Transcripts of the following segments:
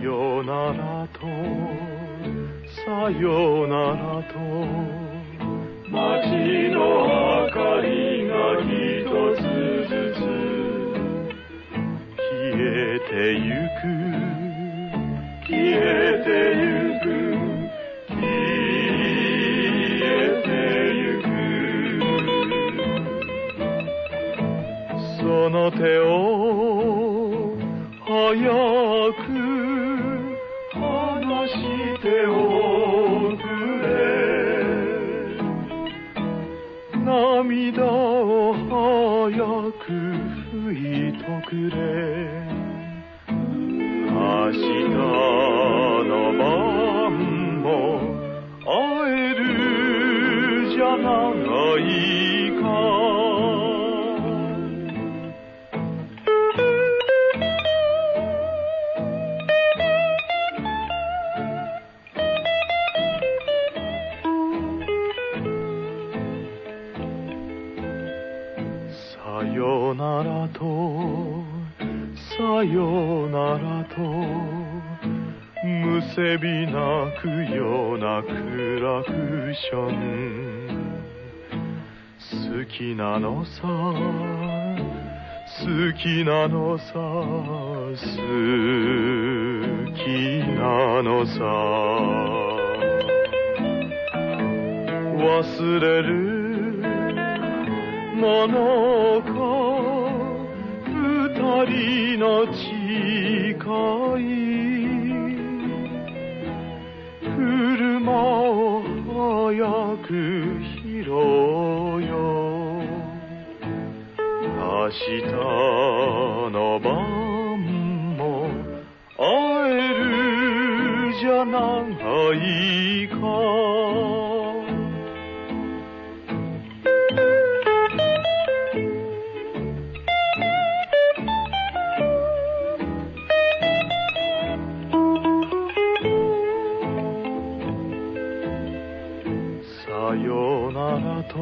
よならとさよならと。街の明かりが一つずつ消えてゆく。消えてゆく。その手を早くしておくれ。涙を早く拭いとくれ。明日の晩も会えるじゃない。よならとさよならとむせび泣くようなクラクション好きなのさ好きなのさ好きなのさ。忘れるものか二人の誓い車を早く拾おうよ。明日の晩も会えるじゃないか。と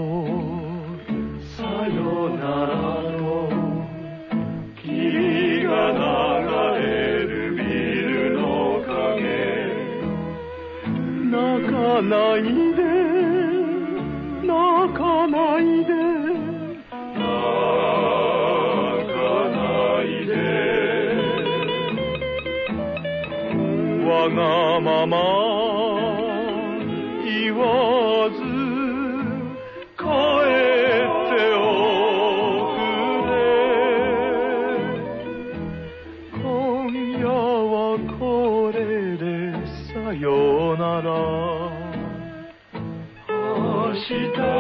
さよならと霧が流れるビルの影泣かないで泣かないで泣かないでわがまま言わずさよなら明日